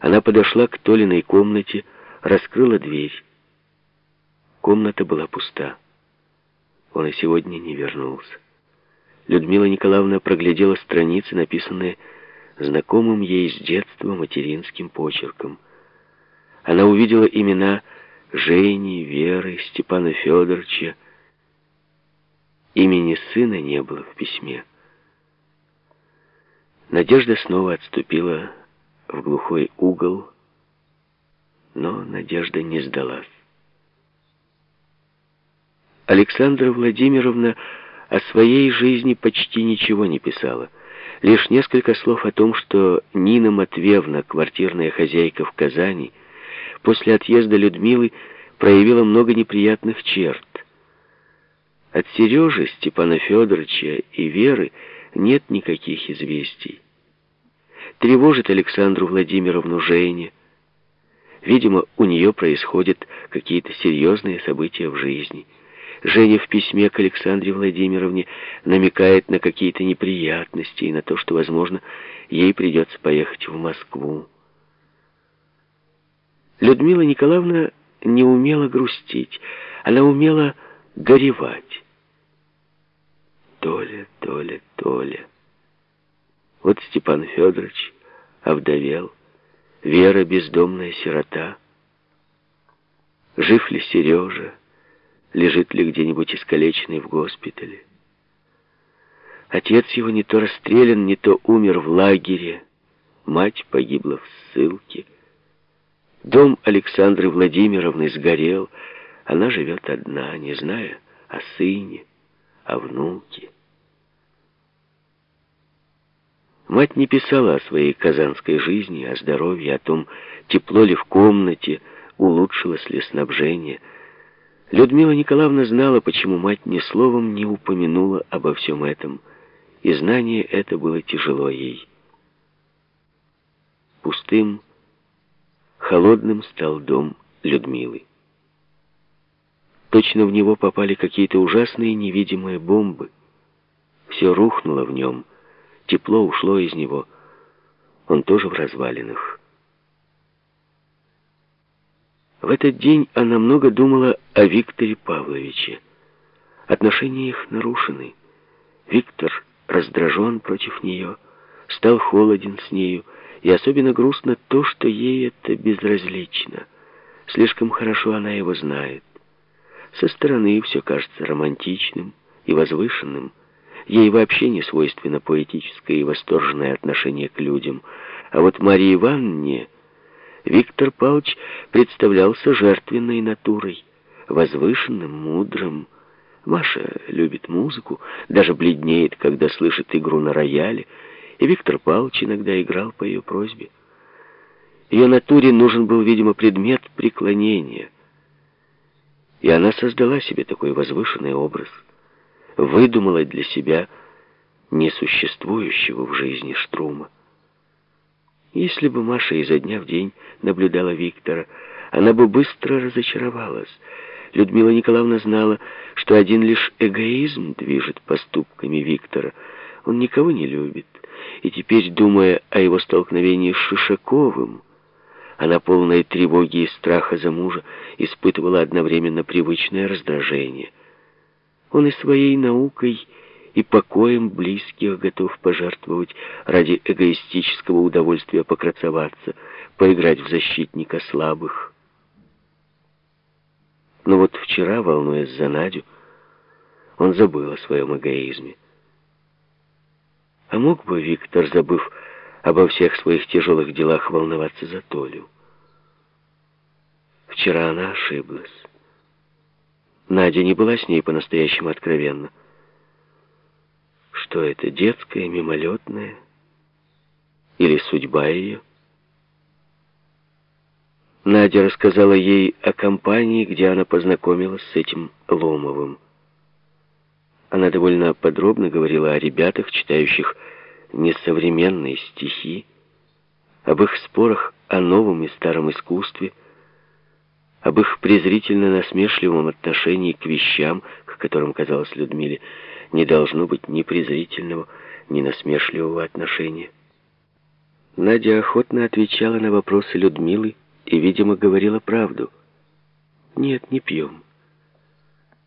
Она подошла к Толиной комнате, раскрыла дверь. Комната была пуста. Он и сегодня не вернулся. Людмила Николаевна проглядела страницы, написанные знакомым ей с детства материнским почерком. Она увидела имена Жени, Веры, Степана Федоровича. Имени сына не было в письме. Надежда снова отступила в глухой угол, но Надежда не сдалась. Александра Владимировна о своей жизни почти ничего не писала. Лишь несколько слов о том, что Нина Матвеевна, квартирная хозяйка в Казани, после отъезда Людмилы проявила много неприятных черт. От Сережи, Степана Федоровича и Веры нет никаких известий. Тревожит Александру Владимировну Женя. Видимо, у нее происходят какие-то серьезные события в жизни – Женя в письме к Александре Владимировне намекает на какие-то неприятности и на то, что, возможно, ей придется поехать в Москву. Людмила Николаевна не умела грустить, она умела горевать. Толя, Толя, Толя. Вот Степан Федорович овдовел, Вера бездомная сирота. Жив ли Сережа? лежит ли где-нибудь искалеченный в госпитале. Отец его не то расстрелян, не то умер в лагере. Мать погибла в ссылке. Дом Александры Владимировны сгорел. Она живет одна, не зная о сыне, о внуке. Мать не писала о своей казанской жизни, о здоровье, о том, тепло ли в комнате, улучшилось ли снабжение – Людмила Николаевна знала, почему мать ни словом не упомянула обо всем этом, и знание это было тяжело ей. Пустым, холодным стал дом Людмилы. Точно в него попали какие-то ужасные невидимые бомбы. Все рухнуло в нем, тепло ушло из него. Он тоже в развалинах. В этот день она много думала о Викторе Павловиче. Отношения их нарушены. Виктор раздражен против нее, стал холоден с нею, и особенно грустно то, что ей это безразлично. Слишком хорошо она его знает. Со стороны все кажется романтичным и возвышенным. Ей вообще не свойственно поэтическое и восторженное отношение к людям. А вот Марии Ивановне Виктор Павлович представлялся жертвенной натурой, возвышенным, мудрым. Маша любит музыку, даже бледнеет, когда слышит игру на рояле, и Виктор Павлович иногда играл по ее просьбе. Ее натуре нужен был, видимо, предмет преклонения. И она создала себе такой возвышенный образ, выдумала для себя несуществующего в жизни Штрума. Если бы Маша изо дня в день наблюдала Виктора, она бы быстро разочаровалась. Людмила Николаевна знала, что один лишь эгоизм движет поступками Виктора. Он никого не любит. И теперь, думая о его столкновении с Шишаковым, она, полная тревоги и страха за мужа, испытывала одновременно привычное раздражение. Он и своей наукой и покоем близких готов пожертвовать ради эгоистического удовольствия покрасоваться, поиграть в защитника слабых. Но вот вчера, волнуясь за Надю, он забыл о своем эгоизме. А мог бы Виктор, забыв обо всех своих тяжелых делах, волноваться за Толю? Вчера она ошиблась. Надя не была с ней по-настоящему откровенна. Что это, детское, мимолетное? Или судьба ее? Надя рассказала ей о компании, где она познакомилась с этим Ломовым. Она довольно подробно говорила о ребятах, читающих несовременные стихи, об их спорах о новом и старом искусстве, об их презрительно-насмешливом отношении к вещам, к которым, казалось Людмиле, не должно быть ни презрительного, ни насмешливого отношения. Надя охотно отвечала на вопросы Людмилы и, видимо, говорила правду. «Нет, не пьем».